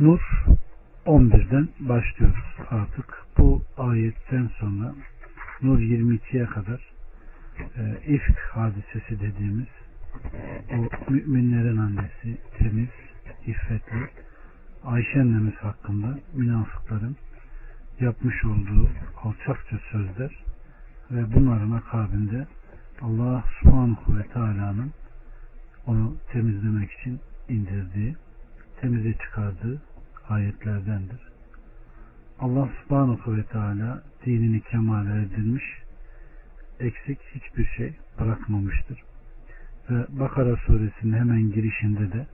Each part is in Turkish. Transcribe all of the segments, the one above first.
Nur 11'den başlıyoruz artık. Bu ayetten sonra Nur 22'ye kadar e, ifk hadisesi dediğimiz o müminlerin annesi temiz, iffetli Ayşe annemiz hakkında münafıkların yapmış olduğu alçakça sözler ve bunların akabinde Allah subhanahu ve teala'nın onu temizlemek için indirdiği, temize çıkardığı ayetlerdendir. Allah subhanahu ve teala dinini kemale erdirmiş, eksik hiçbir şey bırakmamıştır. Ve Bakara suresinin hemen girişinde de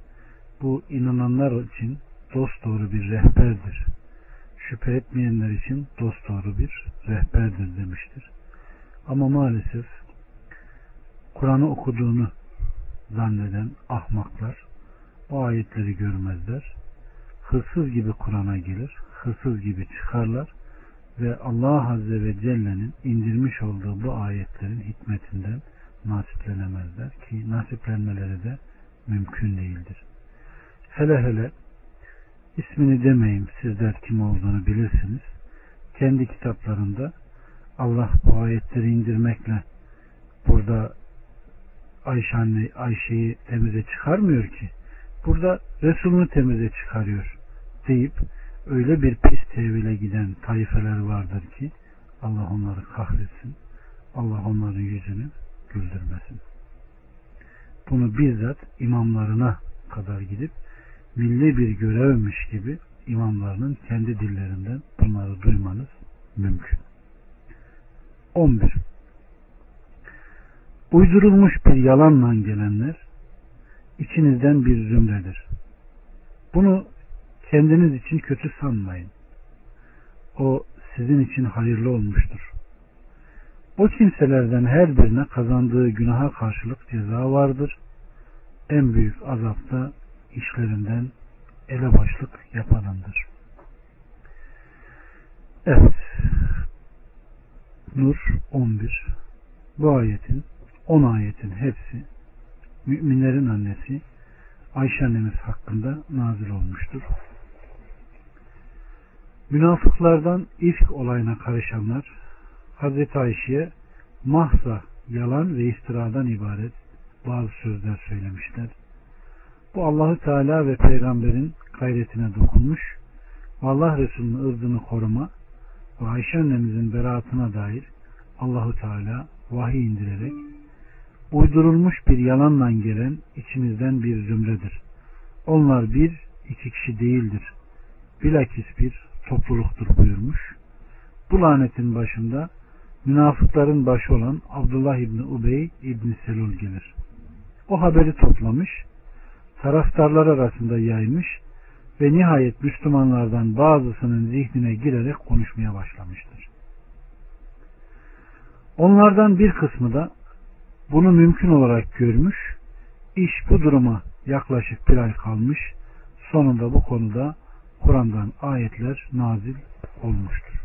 bu inananlar için dost doğru bir rehberdir. Şüphe etmeyenler için dost doğru bir rehberdir demiştir. Ama maalesef Kur'an'ı okuduğunu zanneden ahmaklar o ayetleri görmezler. Hırsız gibi Kur'an'a gelir, hırsız gibi çıkarlar ve Allah Azze ve Celle'nin indirmiş olduğu bu ayetlerin hikmetinden nasiplenemezler ki nasiplenmeleri de mümkün değildir. Hele hele ismini demeyeyim sizler kim olduğunu bilirsiniz. Kendi kitaplarında Allah bu ayetleri indirmekle burada Ayşe anne Ayşe'yi temize çıkarmıyor ki. Burada Resulünü temize çıkarıyor deyip öyle bir pis tevhile giden taifeler vardır ki Allah onları kahretsin. Allah onların yüzünü güldürmesin. Bunu bizzat imamlarına kadar gidip milli bir görevmiş gibi imamlarının kendi dillerinden bunları duymanız mümkün. 11. Uydurulmuş bir yalanla gelenler içinizden bir zümredir. Bunu kendiniz için kötü sanmayın. O sizin için hayırlı olmuştur. O kimselerden her birine kazandığı günaha karşılık ceza vardır. En büyük azapta işlerinden elebaşlık yapanındır. Evet. Nur 11. Bu ayetin 10 ayetin hepsi müminlerin annesi Ayşe annemiz hakkında nazil olmuştur. Münafıklardan ilk olayına karışanlar Hazreti Ayşe'ye mahza yalan ve istiradan ibaret bazı sözler söylemişler. Bu Allahü Teala ve peygamberin gayretine dokunmuş. Allah Resulü'nün ırzını koruma ve Ayşe annemizin beraatına dair Allahü Teala vahiy indirerek uydurulmuş bir yalanla gelen içinizden bir zümredir. Onlar bir, iki kişi değildir. Bilakis bir topluluktur buyurmuş. Bu lanetin başında münafıkların başı olan Abdullah İbni Ubey İbni Selul gelir. O haberi toplamış, taraftarlar arasında yaymış ve nihayet Müslümanlardan bazısının zihnine girerek konuşmaya başlamıştır. Onlardan bir kısmı da bunu mümkün olarak görmüş, iş bu duruma yaklaşık bir ay kalmış, sonunda bu konuda Kur'an'dan ayetler nazil olmuştur.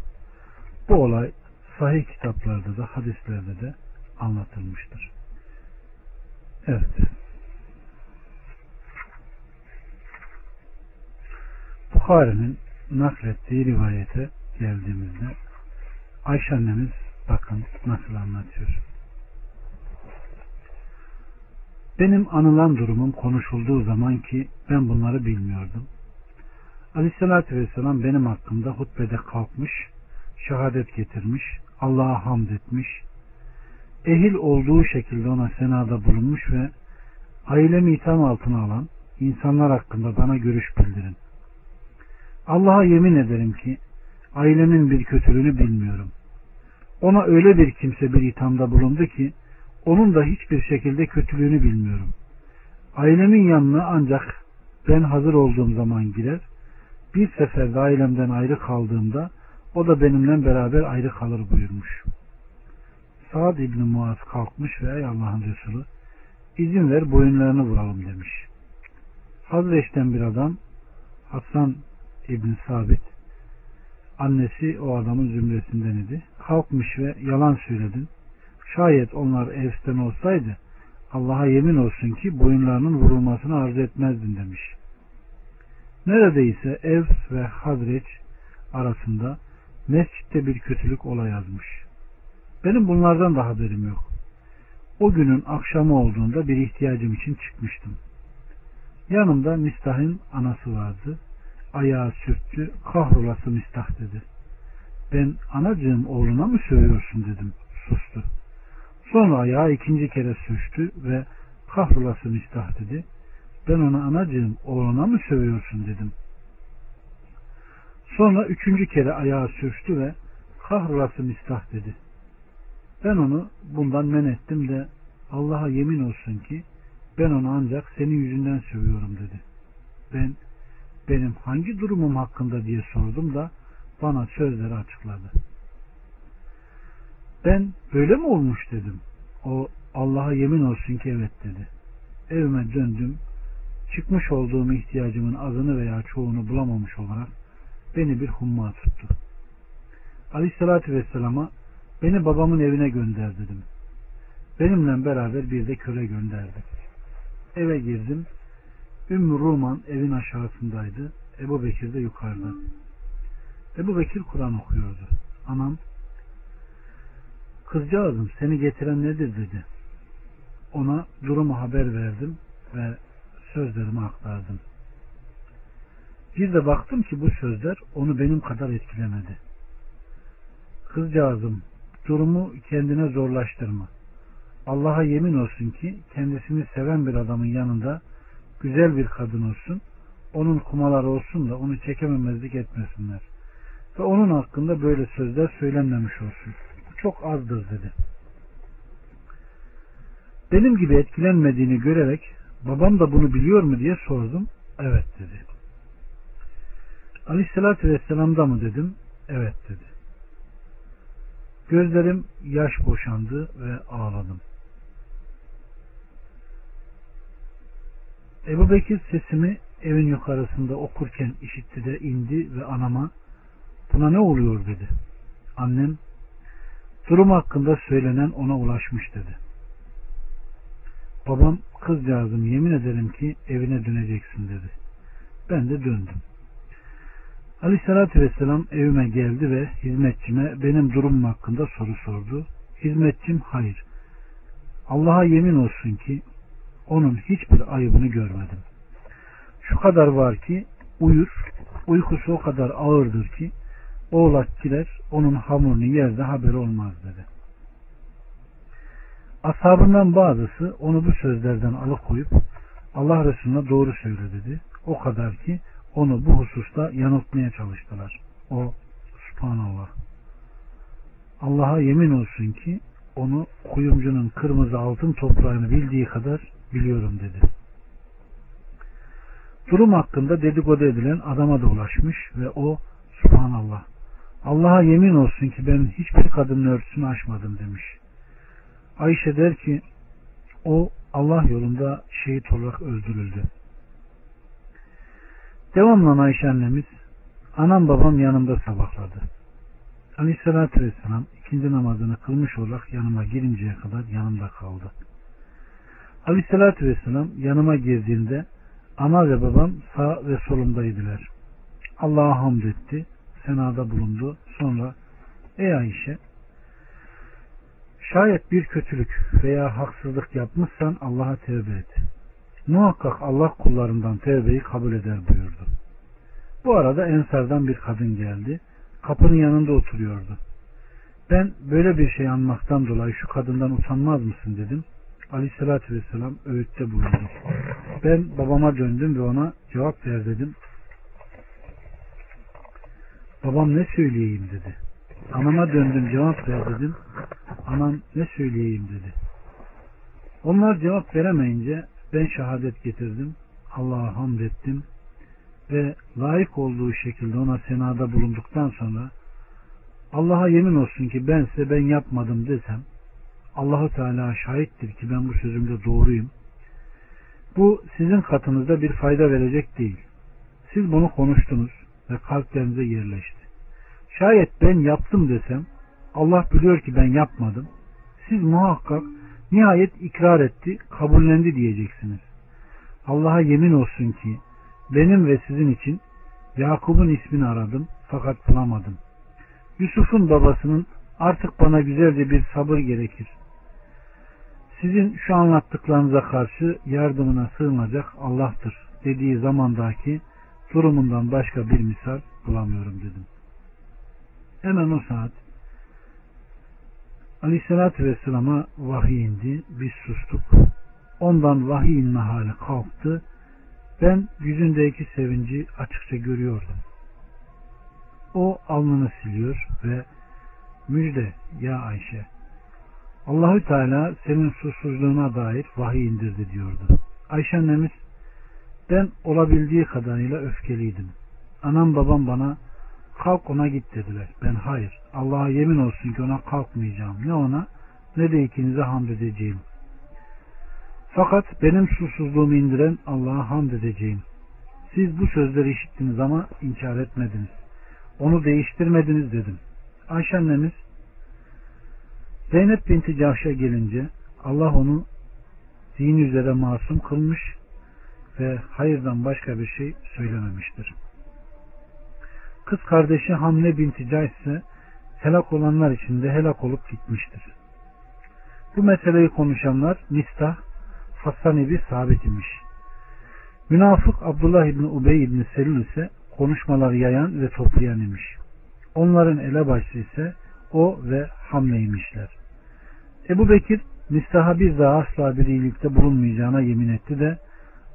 Bu olay sahih kitaplarda da hadislerde de anlatılmıştır. Evet. Bukhari'nin naklettiği rivayete geldiğimizde Ayşe annemiz bakın nasıl anlatıyor. Benim anılan durumum konuşulduğu zaman ki ben bunları bilmiyordum. Aleyhissalatü Vesselam benim hakkımda hutbede kalkmış, şehadet getirmiş, Allah'a hamd etmiş, ehil olduğu şekilde ona senada bulunmuş ve ailemi itham altına alan insanlar hakkında bana görüş bildirin. Allah'a yemin ederim ki ailemin bir kötülüğünü bilmiyorum. Ona öyle bir kimse bir ithamda bulundu ki onun da hiçbir şekilde kötülüğünü bilmiyorum. Ailemin yanına ancak ben hazır olduğum zaman girer. Bir seferde ailemden ayrı kaldığımda o da benimle beraber ayrı kalır buyurmuş. Saad İbni Muaz kalkmış ve ey Allah'ın Resulü izin ver boyunlarını vuralım demiş. Hazreç'ten bir adam Hasan İbni Sabit annesi o adamın zümresinden idi. Kalkmış ve yalan söyledin. Şayet onlar Evs'ten olsaydı Allah'a yemin olsun ki boyunlarının vurulmasını arzu etmezdin demiş. Neredeyse ev ve Hazreç arasında mescitte bir kötülük olay yazmış. Benim bunlardan da haberim yok. O günün akşamı olduğunda bir ihtiyacım için çıkmıştım. Yanımda Mistah'ın anası vardı. Ayağı sürttü, kahrolası Mistah dedi. Ben anacığım oğluna mı söylüyorsun dedim. Sustu. Sonra ayağı ikinci kere sürçtü ve kahrolası Mistah dedi. Ben ona anacığım oğluna mı sövüyorsun dedim. Sonra üçüncü kere ayağı sürçtü ve kahrolası Mistah dedi. Ben onu bundan men ettim de Allah'a yemin olsun ki ben onu ancak senin yüzünden sövüyorum dedi. Ben benim hangi durumum hakkında diye sordum da bana sözleri açıkladı. Ben böyle mi olmuş dedim. O Allah'a yemin olsun ki evet dedi. Evime döndüm. Çıkmış olduğum ihtiyacımın azını veya çoğunu bulamamış olarak beni bir humma tuttu. Aleyhissalatü Vesselam'a beni babamın evine gönder dedim. Benimle beraber bir de köle gönderdi. Eve girdim. Ümmü Ruman evin aşağısındaydı. Ebu Bekir de yukarıda. Ebu Bekir Kur'an okuyordu. Anam kızcağızım seni getiren nedir dedi. Ona durumu haber verdim ve sözlerimi aktardım. Bir de baktım ki bu sözler onu benim kadar etkilemedi. Kızcağızım durumu kendine zorlaştırma. Allah'a yemin olsun ki kendisini seven bir adamın yanında güzel bir kadın olsun, onun kumaları olsun da onu çekememezlik etmesinler. Ve onun hakkında böyle sözler söylenmemiş olsun. Çok azdır dedi. Benim gibi etkilenmediğini görerek babam da bunu biliyor mu diye sordum. Evet dedi. Aleyhissalatü Vesselam'da mı dedim. Evet dedi. Gözlerim yaş boşandı ve ağladım. Ebu Bekir sesimi evin yukarısında okurken işitti de indi ve anama buna ne oluyor dedi. Annem durum hakkında söylenen ona ulaşmış dedi. Babam kızcağızım yemin ederim ki evine döneceksin dedi. Ben de döndüm. Aleyhissalatü vesselam evime geldi ve hizmetçime benim durumum hakkında soru sordu. Hizmetçim hayır. Allah'a yemin olsun ki onun hiçbir ayıbını görmedim. Şu kadar var ki uyur, uykusu o kadar ağırdır ki oğlakçiler onun hamurunu yerde haber olmaz dedi. Ashabından bazısı onu bu sözlerden alıkoyup Allah Resulüne doğru söyle dedi. O kadar ki onu bu hususta yanıltmaya çalıştılar. O subhanallah. Allah'a yemin olsun ki onu kuyumcunun kırmızı altın toprağını bildiği kadar biliyorum dedi. Durum hakkında dedikodu edilen adama da ulaşmış ve o subhanallah Allah'a yemin olsun ki ben hiçbir kadının örtüsünü açmadım demiş. Ayşe der ki o Allah yolunda şehit olarak öldürüldü. Devamlı Ayşe annemiz anam babam yanımda sabahladı. Aleyhissalatü vesselam ikinci namazını kılmış olarak yanıma girinceye kadar yanımda kaldı. Aleyhissalatü vesselam yanıma girdiğinde ana ve babam sağ ve solumdaydılar. Allah'a hamd etti. Senada bulundu. Sonra ey Ayşe şayet bir kötülük veya haksızlık yapmışsan Allah'a tevbe et. Muhakkak Allah kullarından tevbeyi kabul eder buyurdu. Bu arada Ensar'dan bir kadın geldi. Kapının yanında oturuyordu. Ben böyle bir şey anmaktan dolayı şu kadından utanmaz mısın dedim. Aleyhissalatü vesselam öğütte bulundu. Ben babama döndüm ve ona cevap ver dedim. Babam ne söyleyeyim dedi. Anama döndüm cevap ver dedim. Anam ne söyleyeyim dedi. Onlar cevap veremeyince ben şehadet getirdim. Allah'a hamd ettim ve layık olduğu şekilde ona senada bulunduktan sonra Allah'a yemin olsun ki ben size ben yapmadım desem Allahu Teala şahittir ki ben bu sözümde doğruyum. Bu sizin katınızda bir fayda verecek değil. Siz bunu konuştunuz ve kalplerinize yerleşti. Şayet ben yaptım desem Allah biliyor ki ben yapmadım. Siz muhakkak Nihayet ikrar etti, kabullendi diyeceksiniz. Allah'a yemin olsun ki benim ve sizin için Yakup'un ismini aradım fakat bulamadım. Yusuf'un babasının artık bana güzelce bir sabır gerekir. Sizin şu anlattıklarınıza karşı yardımına sığınacak Allah'tır dediği zamandaki durumundan başka bir misal bulamıyorum dedim. Hemen o saat Aleyhisselatü Vesselam'a vahiy indi. Biz sustuk. Ondan vahiy inme hali kalktı. Ben yüzündeki sevinci açıkça görüyordum. O alnını siliyor ve müjde ya Ayşe Allahü Teala senin susuzluğuna dair vahiy indirdi diyordu. Ayşe annemiz ben olabildiği kadarıyla öfkeliydim. Anam babam bana kalk ona git dediler. Ben hayır. Allah'a yemin olsun ki ona kalkmayacağım. Ne ona ne de ikinize hamd edeceğim. Fakat benim susuzluğumu indiren Allah'a hamd edeceğim. Siz bu sözleri işittiniz ama inkar etmediniz. Onu değiştirmediniz dedim. Ayşe annemiz Zeynep binti Cahş'a gelince Allah onu dini üzere masum kılmış ve hayırdan başka bir şey söylememiştir. Kız kardeşi Hamle binti Cays ise helak olanlar içinde helak olup gitmiştir. Bu meseleyi konuşanlar Mistah, Hasan İbi sabit imiş. Münafık Abdullah İbni Ubey İbni Selül ise konuşmaları yayan ve toplayan imiş. Onların elebaşısı ise o ve Hamle'ymişler. Ebu Bekir Mistah'a bir daha asla bir iyilikte bulunmayacağına yemin etti de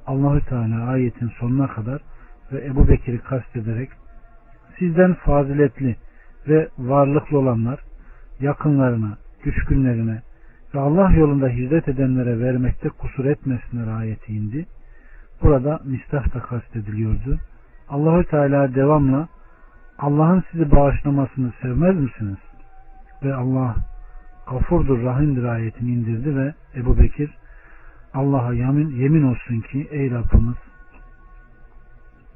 Allahü Teala ayetin sonuna kadar ve Ebu Bekir'i kastederek sizden faziletli ve varlıklı olanlar yakınlarına, düşkünlerine ve Allah yolunda hizmet edenlere vermekte kusur etmesinler ayeti indi. Burada mistah da kastediliyordu. Allahü Teala devamla Allah'ın sizi bağışlamasını sevmez misiniz? Ve Allah gafurdur, rahimdir ayetini indirdi ve Ebu Bekir Allah'a yemin, yemin olsun ki ey Rabbimiz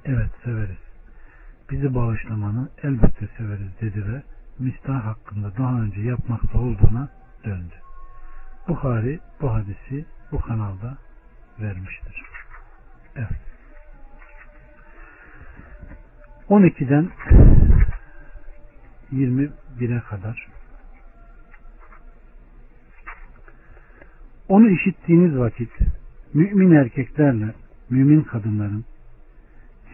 evet severiz. Bizi bağışlamanı elbette severiz dedi ve Mistah hakkında daha önce yapmakta olduğuna döndü. Bukhari bu hadisi bu kanalda vermiştir. Evet. 12'den 21'e kadar Onu işittiğiniz vakit mümin erkeklerle mümin kadınların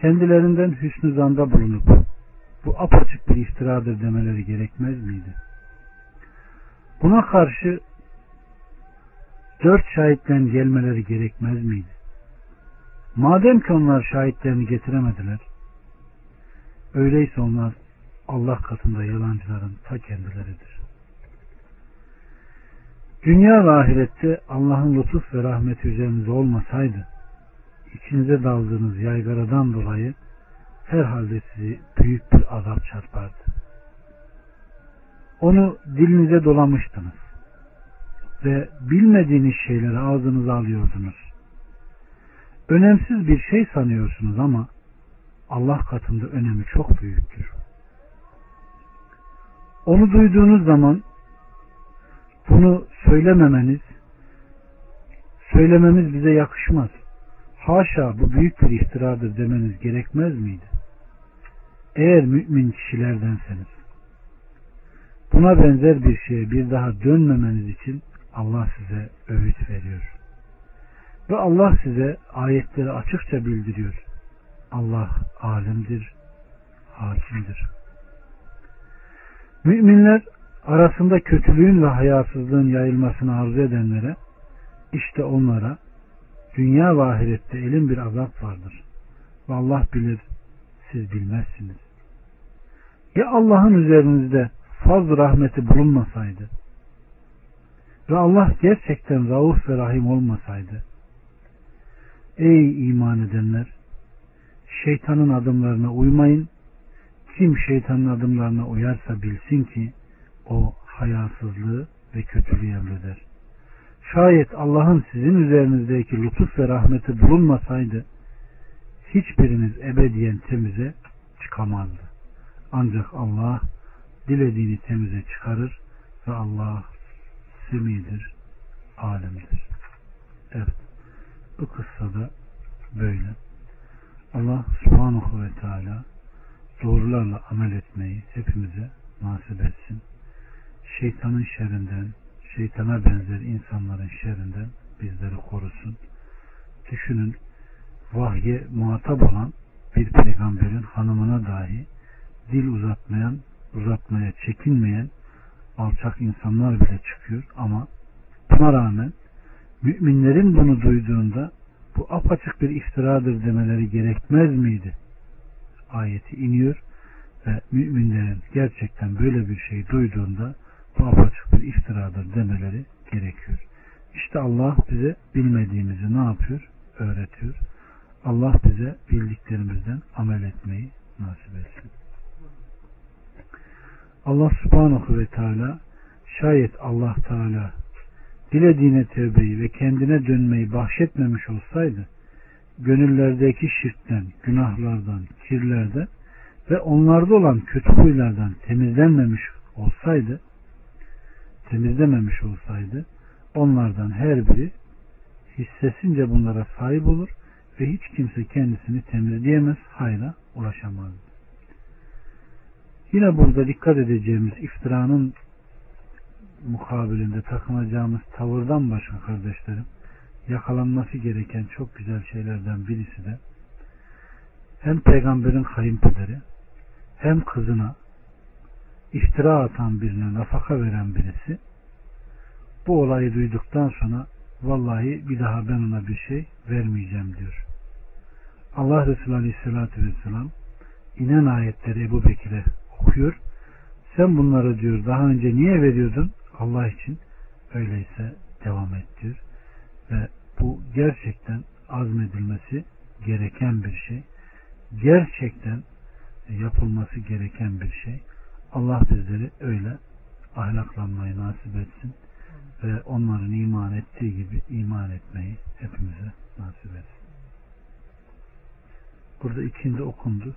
kendilerinden hüsnü zanda bulunup bu apaçık bir iftiradır demeleri gerekmez miydi? Buna karşı dört şahitten gelmeleri gerekmez miydi? Madem ki onlar şahitlerini getiremediler, öyleyse onlar Allah katında yalancıların ta kendileridir. Dünya ve ahirette Allah'ın lütuf ve rahmeti üzerinize olmasaydı, içinize daldığınız yaygaradan dolayı herhalde sizi büyük bir azap çarpardı. Onu dilinize dolamıştınız ve bilmediğiniz şeyleri ağzınıza alıyordunuz. Önemsiz bir şey sanıyorsunuz ama Allah katında önemi çok büyüktür. Onu duyduğunuz zaman bunu söylememeniz, söylememiz bize yakışmaz. Haşa bu büyük bir iftiradır demeniz gerekmez miydi? Eğer mümin kişilerdenseniz. Buna benzer bir şeye bir daha dönmemeniz için Allah size öğüt veriyor. Ve Allah size ayetleri açıkça bildiriyor. Allah alimdir, hakimdir. Müminler arasında kötülüğün ve hayasızlığın yayılmasını arzu edenlere işte onlara dünya ve ahirette elin bir azap vardır. Ve bilir, siz bilmezsiniz. Ya Allah'ın üzerinizde fazla rahmeti bulunmasaydı ve Allah gerçekten rauf ve rahim olmasaydı Ey iman edenler şeytanın adımlarına uymayın kim şeytanın adımlarına uyarsa bilsin ki o hayasızlığı ve kötülüğü emreder. Şayet Allah'ın sizin üzerinizdeki lütuf ve rahmeti bulunmasaydı hiçbiriniz ebediyen temize çıkamazdı. Ancak Allah dilediğini temize çıkarır ve Allah semidir, alemdir. Evet. Bu kıssada böyle. Allah subhanahu ve teala doğrularla amel etmeyi hepimize nasip etsin. Şeytanın şerrinden, şeytana benzer insanların şerrinden bizleri korusun. Düşünün vahye muhatap olan bir peygamberin hanımına dahi dil uzatmayan, uzatmaya çekinmeyen alçak insanlar bile çıkıyor ama buna rağmen müminlerin bunu duyduğunda bu apaçık bir iftiradır demeleri gerekmez miydi? Ayeti iniyor ve müminlerin gerçekten böyle bir şey duyduğunda bu apaçık bir iftiradır demeleri gerekiyor. İşte Allah bize bilmediğimizi ne yapıyor? Öğretiyor. Allah bize bildiklerimizden amel etmeyi nasip etsin. Allah subhanahu ve teala şayet Allah teala dilediğine tevbeyi ve kendine dönmeyi bahşetmemiş olsaydı gönüllerdeki şirkten, günahlardan, kirlerden ve onlarda olan kötü huylardan temizlenmemiş olsaydı temizlememiş olsaydı onlardan her biri hissesince bunlara sahip olur ve hiç kimse kendisini temizleyemez, hayra ulaşamaz. Yine burada dikkat edeceğimiz iftiranın mukabilinde takınacağımız tavırdan başka kardeşlerim yakalanması gereken çok güzel şeylerden birisi de hem peygamberin kayınpederi hem kızına iftira atan birine nafaka veren birisi bu olayı duyduktan sonra vallahi bir daha ben ona bir şey vermeyeceğim diyor. Allah Resulü Aleyhisselatü Vesselam inen ayetleri Ebu Bekir'e okuyor. Sen bunları diyor daha önce niye veriyordun? Allah için öyleyse devam et diyor. Ve bu gerçekten azmedilmesi gereken bir şey. Gerçekten yapılması gereken bir şey. Allah bizleri öyle ahlaklanmayı nasip etsin ve onların iman ettiği gibi iman etmeyi hepimize nasip etsin. Burada ikindi okundu.